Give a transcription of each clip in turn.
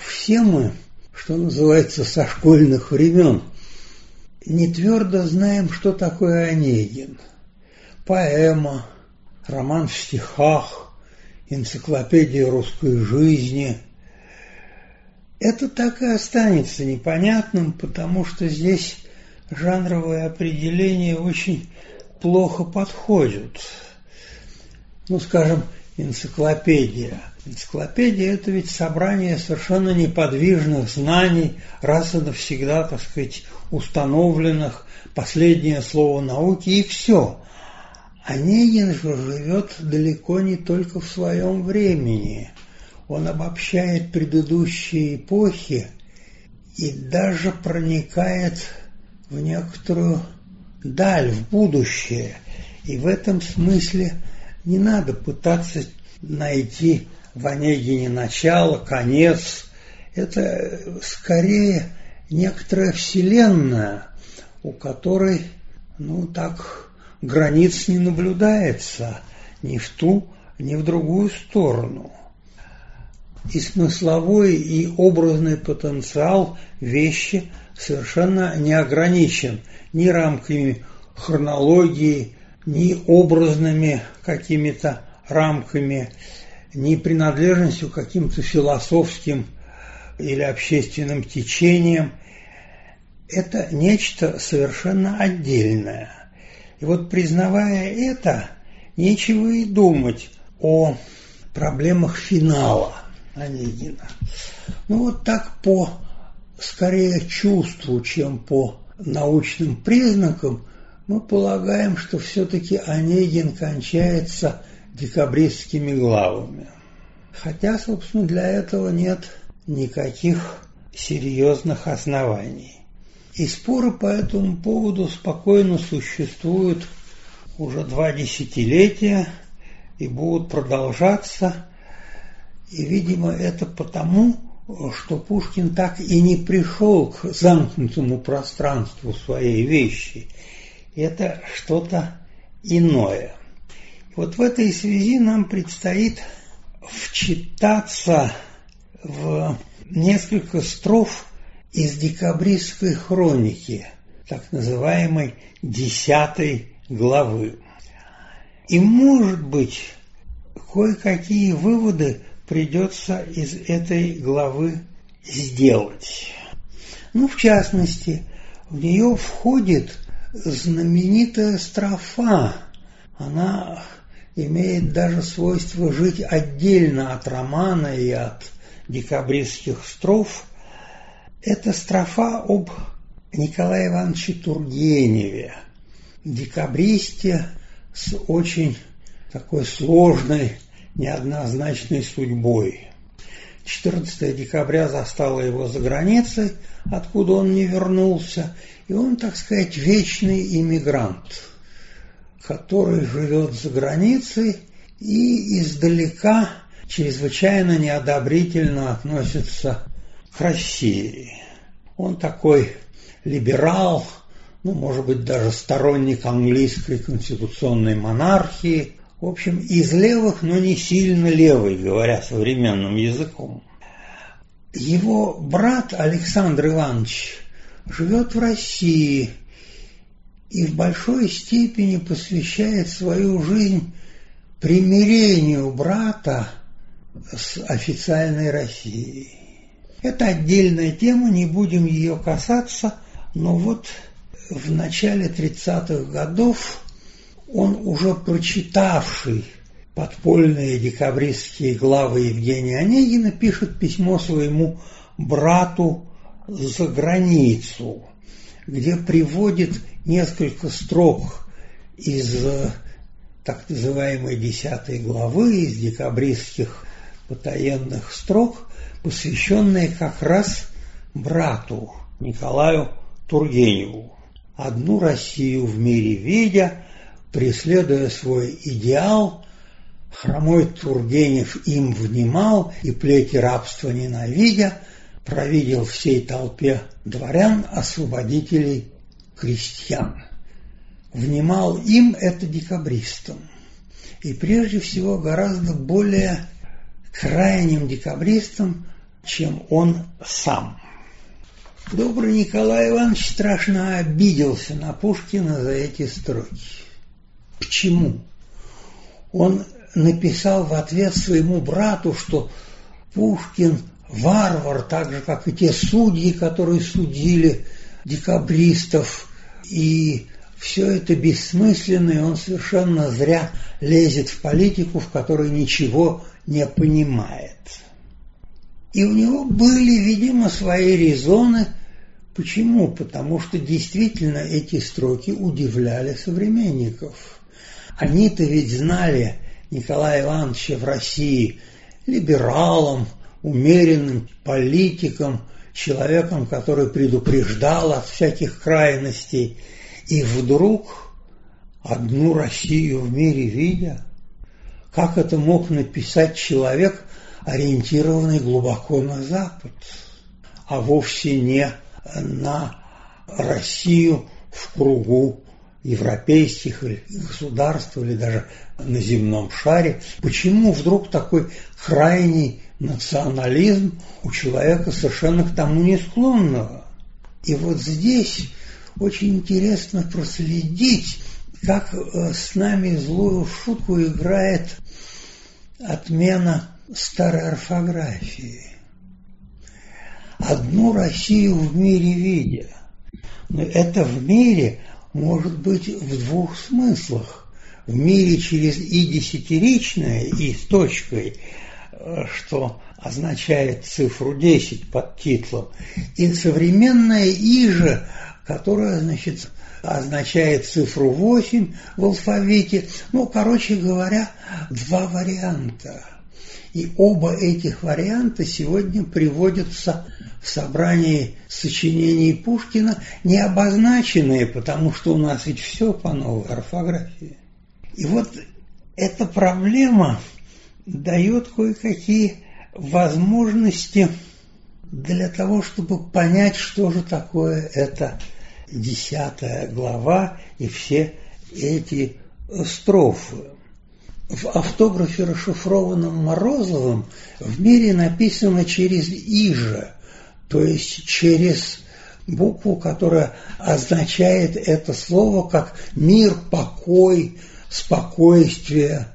все мы, что называется, со школьных времен, не твердо знаем, что такое Онегин. Поэма, роман в стихах, энциклопедия русской жизни. Это так и останется непонятным, потому что здесь жанровые определения очень плохо подходят. Ну, скажем, энциклопедия. Энциклопедия – это ведь собрание совершенно неподвижных знаний, раз и навсегда, так сказать, установленных, последнее слово науки и все. Онегин же живет далеко не только в своем времени. Он обобщает предыдущие эпохи и даже проникает в некоторую даль, в будущее. И в этом смысле не надо пытаться найти в Онегине начало, конец. Это скорее некоторая вселенная, у которой, ну так, границ не наблюдается ни в ту, ни в другую сторону. И смысловой, и образный потенциал вещи совершенно не ограничен ни рамками хронологии, ни образными какими-то рамками, ни принадлежностью к каким-то философским или общественным течениям. Это нечто совершенно отдельное. И вот признавая это, нечего и думать о проблемах финала Онегина. Ну вот так по скорее чувству, чем по научным признакам, мы полагаем, что все-таки Онегин кончается декабристскими главами. Хотя, собственно, для этого нет никаких серьезных оснований. И споры по этому поводу спокойно существуют уже два десятилетия и будут продолжаться. И, видимо, это потому, что Пушкин так и не пришел к замкнутому пространству своей вещи. Это что-то иное. Вот в этой связи нам предстоит вчитаться в несколько строф из декабристской хроники, так называемой десятой главы. И, может быть, кое-какие выводы придется из этой главы сделать. Ну, в частности, в нее входит знаменитая строфа. Она имеет даже свойство жить отдельно от романа и от декабристских строф. Это строфа об Николае Ивановиче Тургеневе, декабристе с очень такой сложной неоднозначной судьбой. 14 декабря застало его за границей, откуда он не вернулся, и он, так сказать, вечный иммигрант, который живет за границей и издалека чрезвычайно неодобрительно относится к России. Он такой либерал, ну, может быть, даже сторонник английской конституционной монархии, в общем, из левых, но не сильно левый, говоря современным языком. Его брат Александр Иванович живет в России и в большой степени посвящает свою жизнь примирению брата с официальной Россией. Это отдельная тема, не будем ее касаться, но вот в начале 30-х годов он уже прочитавший подпольные декабристские главы Евгения Онегина пишет письмо своему брату за границу, где приводит несколько строк из так называемой десятой главы, из декабристских потаенных строк, посвященные как раз брату Николаю Тургеневу. Одну Россию в мире видя, преследуя свой идеал, хромой Тургенев им внимал и плети рабства ненавидя, провидел всей толпе дворян, освободителей крестьян. Внимал им это декабристам. И прежде всего гораздо более крайним декабристам чем он сам. Добрый Николай Иванович страшно обиделся на Пушкина за эти строки. Почему? Он написал в ответ своему брату, что Пушкин варвар, так же, как и те судьи, которые судили декабристов, и все это бессмысленно, и он совершенно зря лезет в политику, в которой ничего не понимает. И у него были, видимо, свои резоны. Почему? Потому что действительно эти строки удивляли современников. Они-то ведь знали Николая Ивановича в России либералом, умеренным политиком, человеком, который предупреждал от всяких крайностей, и вдруг одну Россию в мире видя, как это мог написать человек, ориентированный глубоко на Запад, а вовсе не на Россию в кругу европейских государств или даже на земном шаре. Почему вдруг такой крайний национализм у человека совершенно к тому не склонного? И вот здесь очень интересно проследить, как э, с нами злую шутку играет отмена старой орфографии. Одну Россию в мире видя. Но это в мире может быть в двух смыслах. В мире через и десятиричное, и с точкой, что означает цифру 10 под титлом, и современное «и» же, которое, значит, означает цифру 8 в алфавите. Ну, короче говоря, два варианта. И оба этих варианта сегодня приводятся в собрании сочинений Пушкина, не обозначенные, потому что у нас ведь все по новой орфографии. И вот эта проблема дает кое-какие возможности для того, чтобы понять, что же такое эта десятая глава и все эти строфы. В автографе, расшифрованном Морозовым, в мире написано через «иже», то есть через букву, которая означает это слово как мир, покой, спокойствие,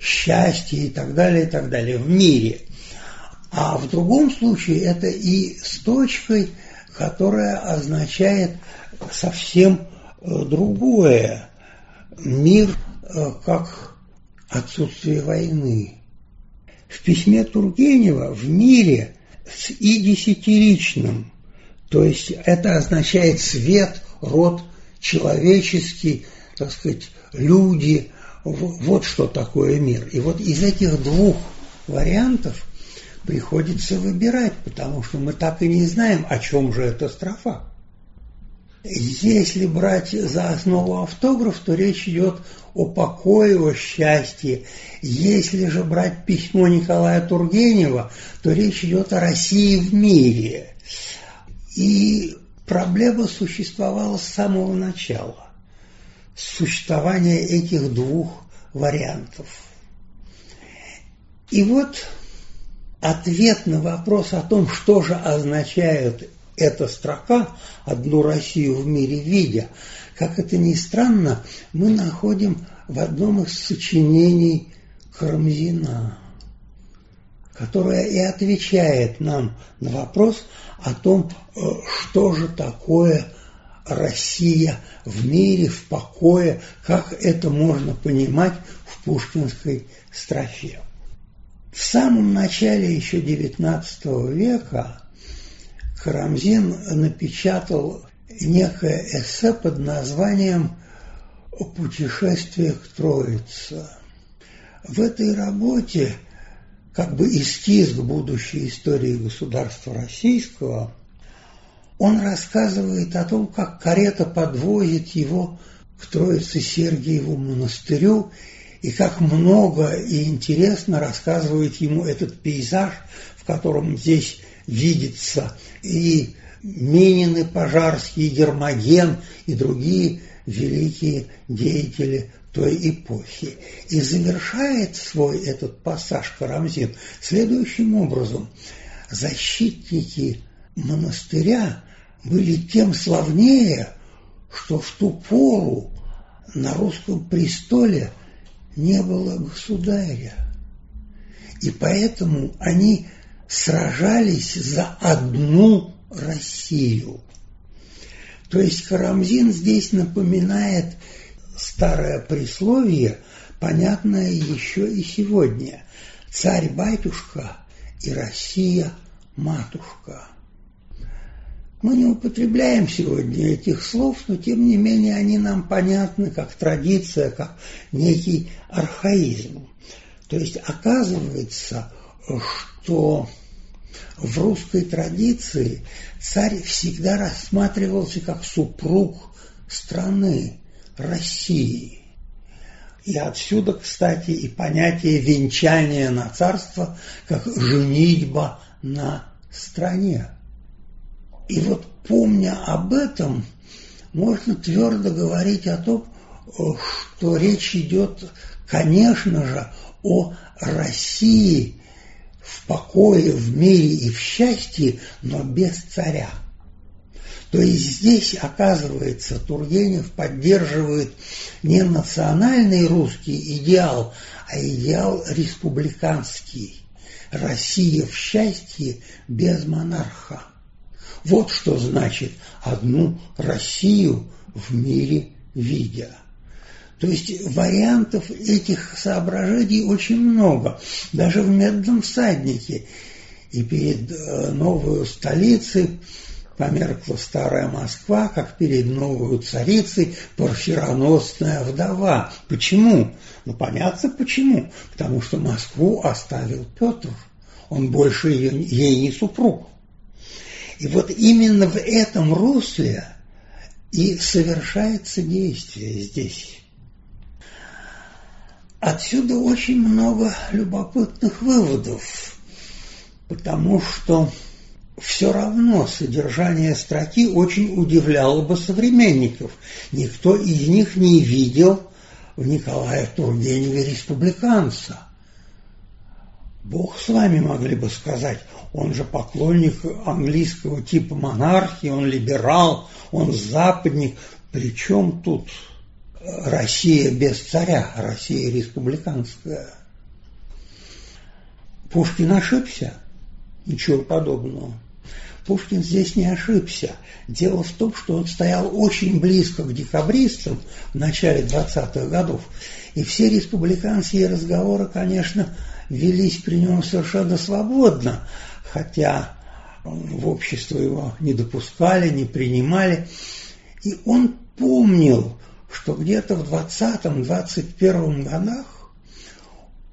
счастье и так далее, и так далее в мире. А в другом случае это и с точкой, которая означает совсем э, другое. Мир э, как отсутствие войны. В письме Тургенева в мире с и десятиричным, то есть это означает свет, род человеческий, так сказать, люди, вот что такое мир. И вот из этих двух вариантов приходится выбирать, потому что мы так и не знаем, о чем же эта строфа. Если брать за основу автограф, то речь идет о покое, о счастье. Если же брать письмо Николая Тургенева, то речь идет о России в мире. И проблема существовала с самого начала. Существование этих двух вариантов. И вот ответ на вопрос о том, что же означает эта строка «Одну Россию в мире видя», как это ни странно, мы находим в одном из сочинений Карамзина, которое и отвечает нам на вопрос о том, э, что же такое Россия в мире, в покое, как это можно понимать в пушкинской строфе. В самом начале еще XIX века Карамзин напечатал некое эссе под названием «Путешествие к Троице». В этой работе как бы эскиз к будущей истории государства российского, он рассказывает о том, как карета подвозит его к Троице Сергиеву монастырю и как много и интересно рассказывает ему этот пейзаж, в котором здесь видится и Минин, Пожарский, и Гермоген, и другие великие деятели той эпохи. И завершает свой этот пассаж Карамзин следующим образом. защитники монастыря были тем славнее, что в ту пору на русском престоле не было государя. И поэтому они сражались за одну Россию. То есть Карамзин здесь напоминает старое присловие, понятное еще и сегодня. Царь-батюшка и Россия-матушка. Мы не употребляем сегодня этих слов, но тем не менее они нам понятны как традиция, как некий архаизм. То есть оказывается, что в русской традиции царь всегда рассматривался как супруг страны, России. И отсюда, кстати, и понятие венчания на царство, как женитьба на стране. И вот помня об этом, можно твердо говорить о том, что речь идет, конечно же, о России в покое, в мире и в счастье, но без царя. То есть здесь, оказывается, Тургенев поддерживает не национальный русский идеал, а идеал республиканский. Россия в счастье без монарха. Вот что значит одну Россию в мире видя. То есть вариантов этих соображений очень много. Даже в «Медном всаднике» и перед э, новой столицей померкла старая Москва, как перед новой царицей парфироносная вдова. Почему? Ну, понятно почему. Потому что Москву оставил Петр. Он больше ей не супруг. И вот именно в этом русле и совершается действие здесь. Отсюда очень много любопытных выводов, потому что все равно содержание строки очень удивляло бы современников. Никто из них не видел в Николае Тургеневе республиканца. Бог с вами, могли бы сказать, он же поклонник английского типа монархии, он либерал, он западник. Причем тут Россия без царя, Россия республиканская? Пушкин ошибся? Ничего подобного. Пушкин здесь не ошибся. Дело в том, что он стоял очень близко к декабристам в начале 20-х годов. И все республиканские разговоры, конечно, велись при нем совершенно свободно, хотя в общество его не допускали, не принимали. И он помнил, что где-то в 20-21 годах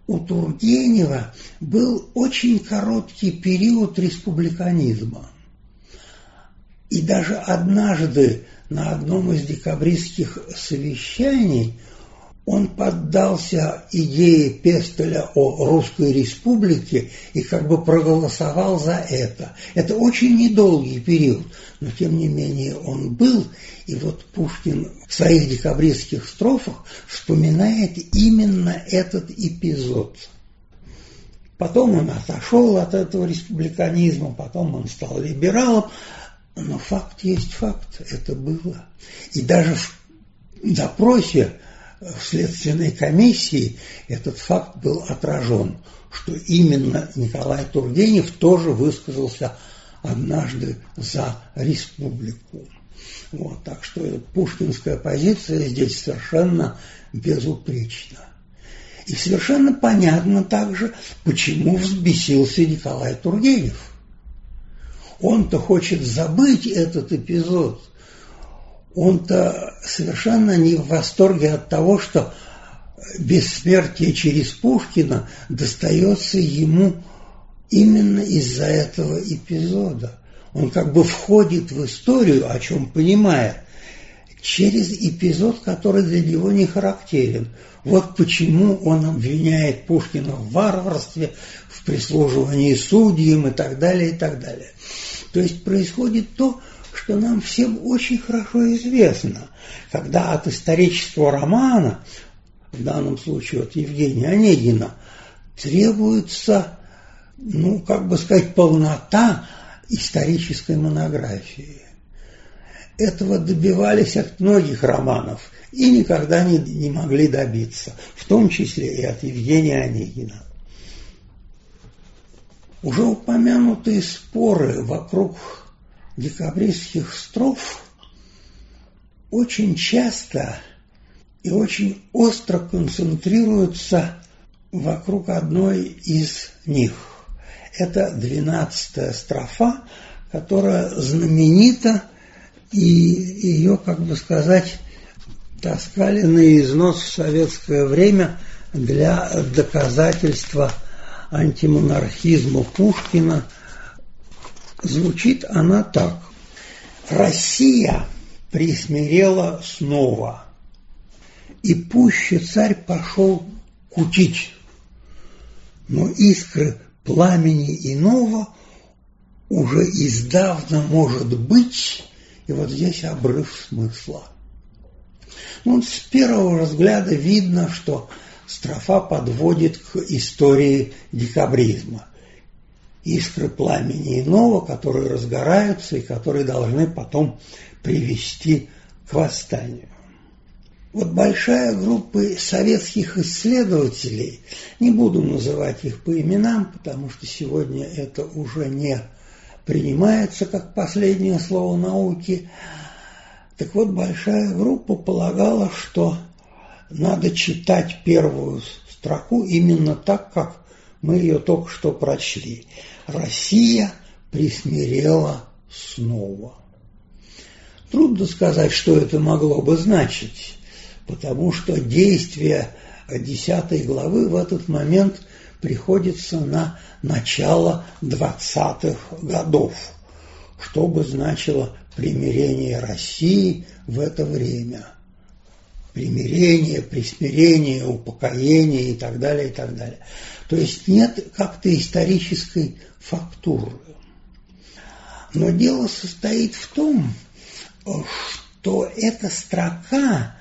у Тургенева был очень короткий период республиканизма. И даже однажды на одном из декабристских совещаний он поддался идее Пестеля о Русской Республике и как бы проголосовал за это. Это очень недолгий период, но тем не менее он был, и вот Пушкин в своих декабристских строфах вспоминает именно этот эпизод. Потом он отошел от этого республиканизма, потом он стал либералом, но факт есть факт, это было. И даже в допросе в Следственной комиссии этот факт был отражен, что именно Николай Тургенев тоже высказался однажды за республику. Вот, так что пушкинская позиция здесь совершенно безупречна. И совершенно понятно также, почему взбесился Николай Тургенев – он-то хочет забыть этот эпизод. Он-то совершенно не в восторге от того, что бессмертие через Пушкина достается ему именно из-за этого эпизода. Он как бы входит в историю, о чем понимает, через эпизод, который для него не характерен. Вот почему он обвиняет Пушкина в варварстве, в прислуживании судьям и так далее, и так далее. То есть происходит то, нам всем очень хорошо известно, когда от исторического романа, в данном случае от Евгения Онегина, требуется ну, как бы сказать, полнота исторической монографии. Этого добивались от многих романов и никогда не, не могли добиться, в том числе и от Евгения Онегина. Уже упомянутые споры вокруг декабристских строф очень часто и очень остро концентрируются вокруг одной из них. Это двенадцатая строфа, которая знаменита, и ее, как бы сказать, таскали на износ в советское время для доказательства антимонархизма Пушкина. Звучит она так. Россия присмирела снова, и пуще царь пошел кутить, но искры пламени иного уже издавна может быть, и вот здесь обрыв смысла. Ну, с первого взгляда видно, что строфа подводит к истории декабризма. Искры пламени иного, которые разгораются и которые должны потом привести к восстанию. Вот большая группа советских исследователей, не буду называть их по именам, потому что сегодня это уже не принимается как последнее слово науки. Так вот, большая группа полагала, что надо читать первую строку именно так, как мы ее только что прочли. Россия присмирела снова. Трудно сказать, что это могло бы значить потому что действие десятой главы в этот момент приходится на начало двадцатых годов, что бы значило примирение России в это время. Примирение, присмирение, упокоение и так далее, и так далее. То есть нет как-то исторической фактуры. Но дело состоит в том, что эта строка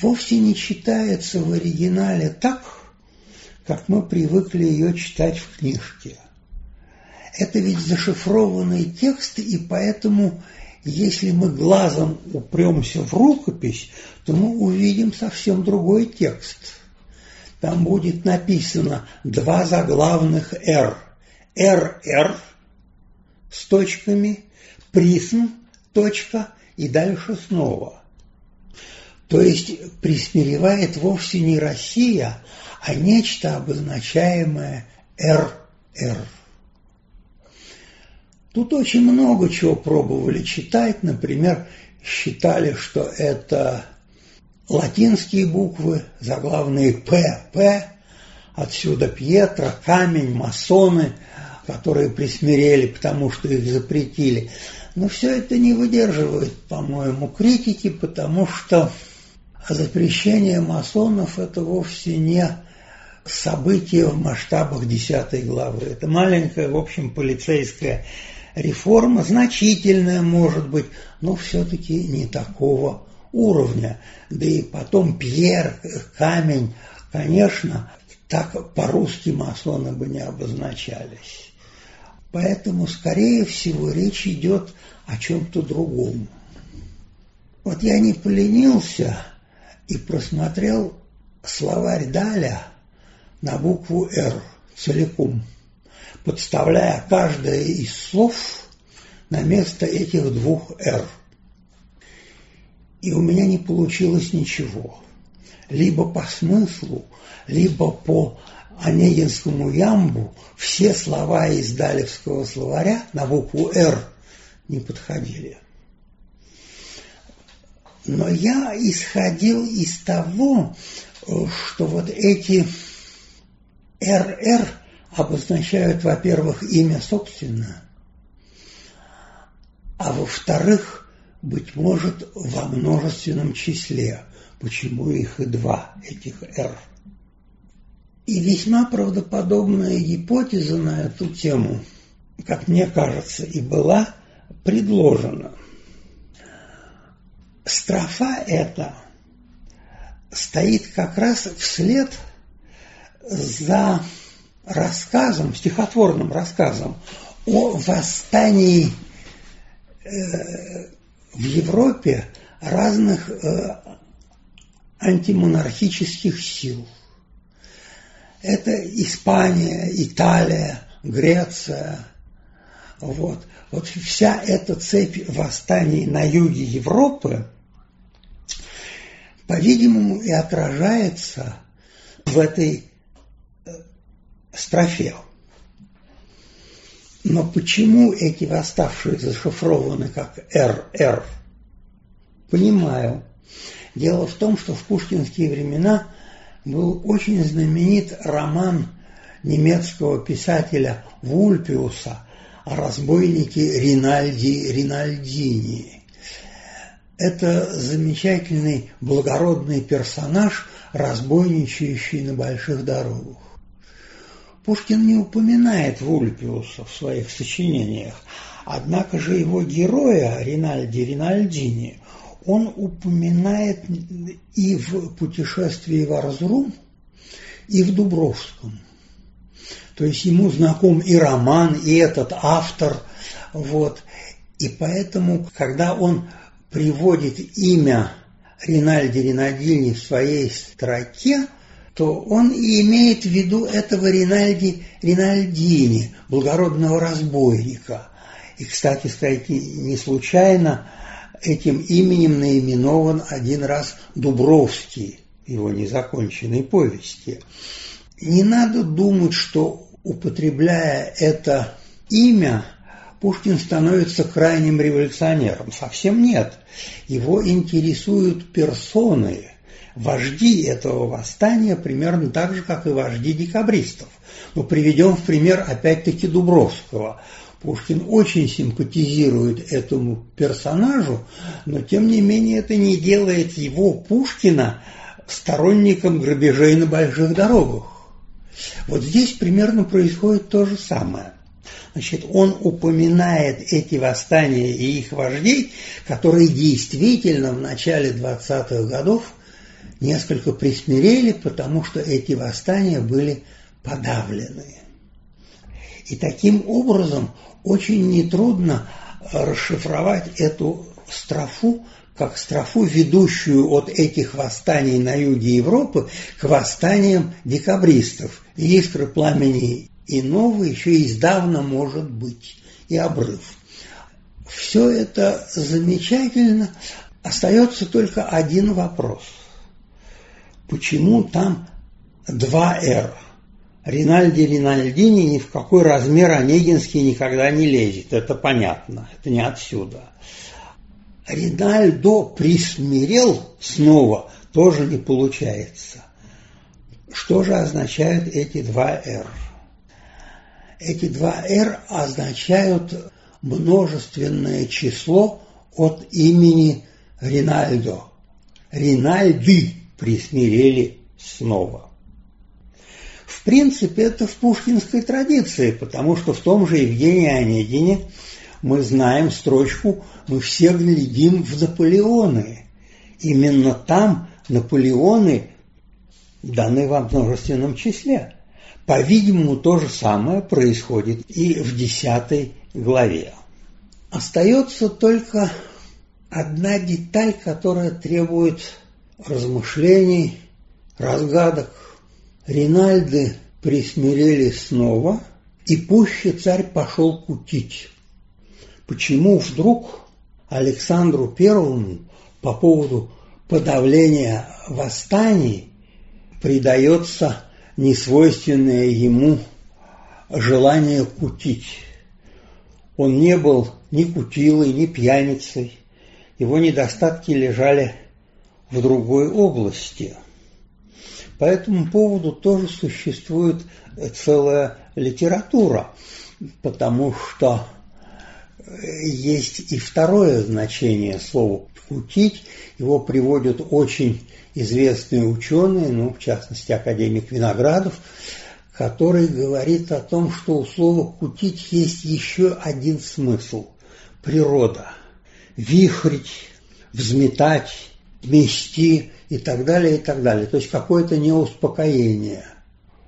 вовсе не читается в оригинале так, как мы привыкли ее читать в книжке. Это ведь зашифрованный текст, и поэтому, если мы глазом упремся в рукопись, то мы увидим совсем другой текст. Там будет написано два заглавных «Р». «РР» с точками, «Присм», точка, и дальше снова – то есть присмиревает вовсе не Россия, а нечто обозначаемое РР. Тут очень много чего пробовали читать. Например, считали, что это латинские буквы, заглавные П, П, отсюда Пьетро, камень, масоны, которые присмирели, потому что их запретили. Но все это не выдерживает, по-моему, критики, потому что запрещение масонов – это вовсе не событие в масштабах десятой главы. Это маленькая, в общем, полицейская реформа, значительная, может быть, но все-таки не такого уровня. Да и потом Пьер, камень, конечно, так по-русски масоны бы не обозначались. Поэтому, скорее всего, речь идет о чем-то другом. Вот я не поленился и просмотрел словарь Даля на букву «Р» целиком, подставляя каждое из слов на место этих двух «Р». И у меня не получилось ничего. Либо по смыслу, либо по Онегинскому ямбу все слова из Далевского словаря на букву «Р» не подходили. Но я исходил из того, что вот эти РР обозначают, во-первых, имя собственное, а во-вторых, быть может, во множественном числе. Почему их и два, этих «р». И весьма правдоподобная гипотеза на эту тему, как мне кажется, и была предложена. Строфа эта стоит как раз вслед за рассказом, стихотворным рассказом о восстании э, в Европе разных э, антимонархических сил. Это Испания, Италия, Греция. Вот. вот вся эта цепь восстаний на юге Европы, по-видимому, и отражается в этой э, строфе. Но почему эти восставшие зашифрованы как РР? Понимаю. Дело в том, что в пушкинские времена был очень знаменит роман немецкого писателя Вульпиуса о разбойнике Ринальди Ринальдини. Это замечательный благородный персонаж, разбойничающий на больших дорогах. Пушкин не упоминает Вульпиуса в своих сочинениях, однако же его героя Ринальди Ринальдини он упоминает и в «Путешествии в Арзрум», и в Дубровском. То есть ему знаком и роман, и этот автор. Вот. И поэтому, когда он приводит имя Ринальди Ринальдини в своей строке, то он и имеет в виду этого Ринальди Ринальдини, благородного разбойника. И, кстати сказать, не случайно этим именем наименован один раз Дубровский, его незаконченной повести. Не надо думать, что употребляя это имя, Пушкин становится крайним революционером. Совсем нет. Его интересуют персоны, вожди этого восстания, примерно так же, как и вожди декабристов. Но приведем в пример опять-таки Дубровского – Пушкин очень симпатизирует этому персонажу, но тем не менее это не делает его, Пушкина, сторонником грабежей на больших дорогах. Вот здесь примерно происходит то же самое. Значит, он упоминает эти восстания и их вождей, которые действительно в начале 20-х годов несколько присмирели, потому что эти восстания были подавлены. И таким образом очень нетрудно расшифровать эту строфу как строфу, ведущую от этих восстаний на юге Европы к восстаниям декабристов. И искры пламени иного еще издавна может быть, и обрыв. Все это замечательно. Остается только один вопрос. Почему там два «Р»? Ринальди Ринальдини ни в какой размер Онегинский никогда не лезет, это понятно, это не отсюда. Ринальдо присмирел снова, тоже не получается. Что же означают эти два «Р»? Эти два «Р» означают множественное число от имени Ринальдо. Ринальди присмирели снова. В принципе, это в пушкинской традиции, потому что в том же Евгении Онегине мы знаем строчку «Мы все глядим в Наполеоны». Именно там Наполеоны даны во множественном числе. По-видимому, то же самое происходит и в десятой главе. Остается только одна деталь, которая требует размышлений, разгадок, Ринальды присмирели снова, и пуще царь пошел кутить. Почему вдруг Александру Первому по поводу подавления восстаний придается несвойственное ему желание кутить. Он не был ни кутилой, ни пьяницей. Его недостатки лежали в другой области – по этому поводу тоже существует целая литература, потому что есть и второе значение слова «кутить». Его приводят очень известные ученые, ну, в частности, академик Виноградов, который говорит о том, что у слова «кутить» есть еще один смысл – природа. Вихрить, взметать, мести и так далее, и так далее. То есть какое-то неуспокоение.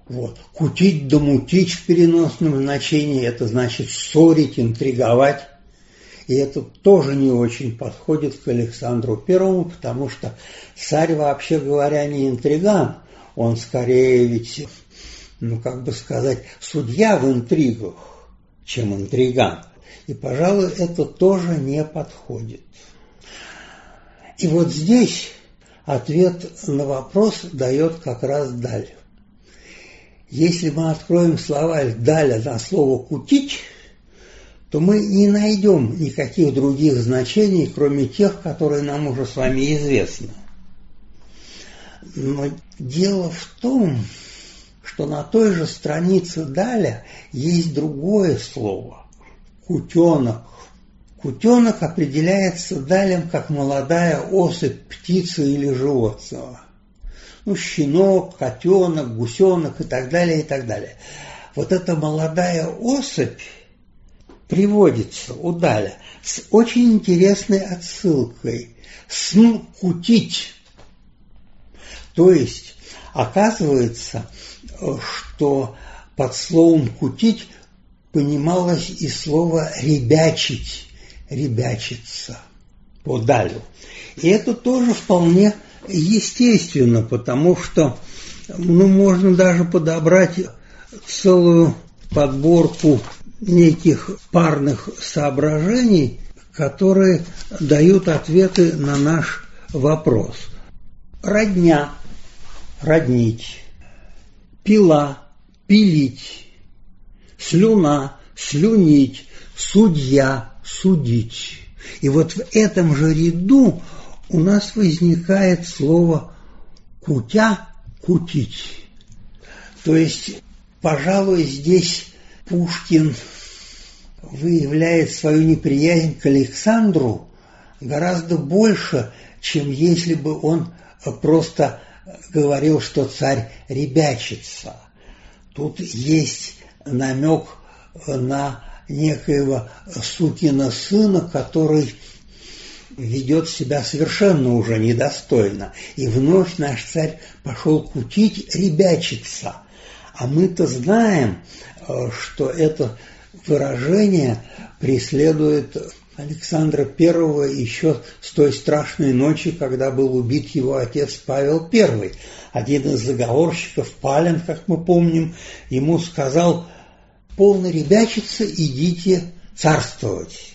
Вот. Кутить да мутить в переносном значении – это значит ссорить, интриговать. И это тоже не очень подходит к Александру Первому, потому что царь, вообще говоря, не интриган. Он скорее ведь, ну как бы сказать, судья в интригах, чем интриган. И, пожалуй, это тоже не подходит. И вот здесь ответ на вопрос дает как раз Даль. Если мы откроем словарь Даля на слово «кутить», то мы не найдем никаких других значений, кроме тех, которые нам уже с вами известны. Но дело в том, что на той же странице Даля есть другое слово – кутенок. Кутенок определяется Далем как молодая особь птицы или животного. Ну, щенок, котенок, гусенок и так далее, и так далее. Вот эта молодая особь приводится у Даля с очень интересной отсылкой. Сн кутить. То есть, оказывается, что под словом «кутить» понималось и слово «ребячить», «ребячиться» по Далю. И это тоже вполне естественно, потому что ну, можно даже подобрать целую подборку неких парных соображений, которые дают ответы на наш вопрос. Родня – роднить, пила – пилить, слюна – слюнить, судья – судить. И вот в этом же ряду у нас возникает слово «кутя» – «кутить». То есть, пожалуй, здесь Пушкин выявляет свою неприязнь к Александру гораздо больше, чем если бы он просто говорил, что царь ребячится. Тут есть намек на некоего сукина сына, который ведет себя совершенно уже недостойно. И вновь наш царь пошел кутить, ребячиться. А мы-то знаем, э, что это выражение преследует Александра I еще с той страшной ночи, когда был убит его отец Павел I. Один из заговорщиков, Палин, как мы помним, ему сказал, полно ребячиться, идите царствовать.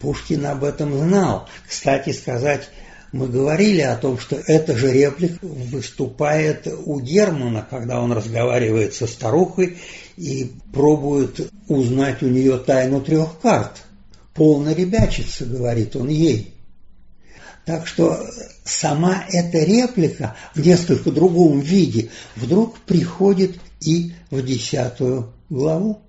Пушкин об этом знал. Кстати сказать, мы говорили о том, что эта же реплика выступает у Германа, когда он разговаривает со старухой и пробует узнать у нее тайну трех карт. Полно ребячица, говорит он ей. Так что сама эта реплика в несколько другом виде вдруг приходит и в десятую главу.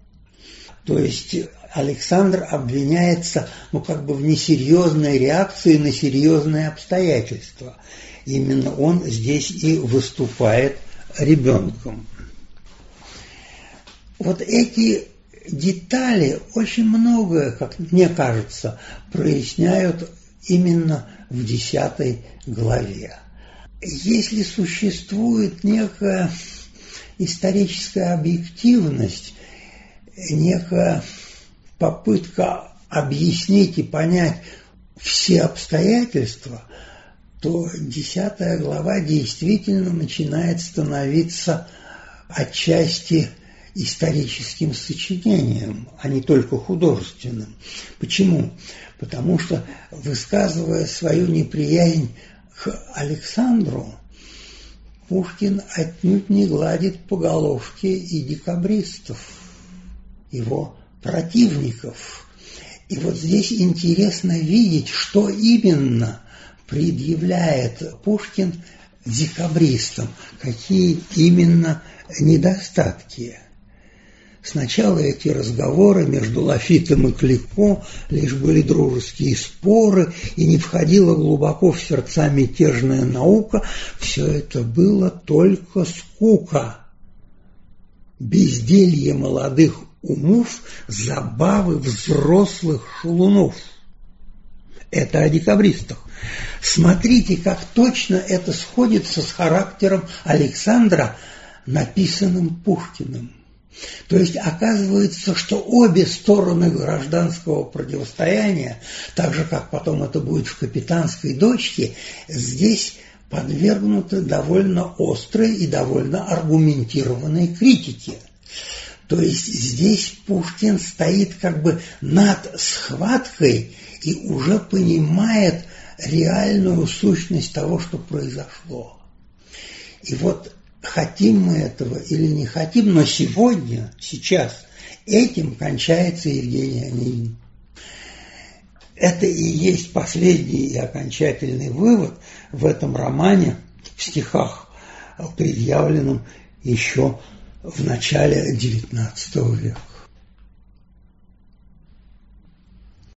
То есть Александр обвиняется, ну, как бы в несерьезной реакции на серьезные обстоятельства. Именно он здесь и выступает ребенком. Вот эти детали очень многое, как мне кажется, проясняют именно в десятой главе. Если существует некая историческая объективность, некая попытка объяснить и понять все обстоятельства, то десятая глава действительно начинает становиться отчасти историческим сочинением, а не только художественным. Почему? Потому что, высказывая свою неприязнь к Александру, Пушкин отнюдь не гладит по головке и декабристов, его противников. И вот здесь интересно видеть, что именно предъявляет Пушкин декабристам, какие именно недостатки. Сначала эти разговоры между Лафитом и Клико лишь были дружеские споры, и не входила глубоко в сердца мятежная наука, все это было только скука. Безделье молодых умов забавы взрослых шалунов. Это о декабристах. Смотрите, как точно это сходится с характером Александра, написанным Пушкиным. То есть оказывается, что обе стороны гражданского противостояния, так же как потом это будет в «Капитанской дочке», здесь подвергнуты довольно острой и довольно аргументированной критике. То есть здесь Пушкин стоит как бы над схваткой и уже понимает реальную сущность того, что произошло. И вот хотим мы этого или не хотим, но сегодня, сейчас, этим кончается Евгений Онегин. Это и есть последний и окончательный вывод в этом романе, в стихах, предъявленном еще в начале XIX века.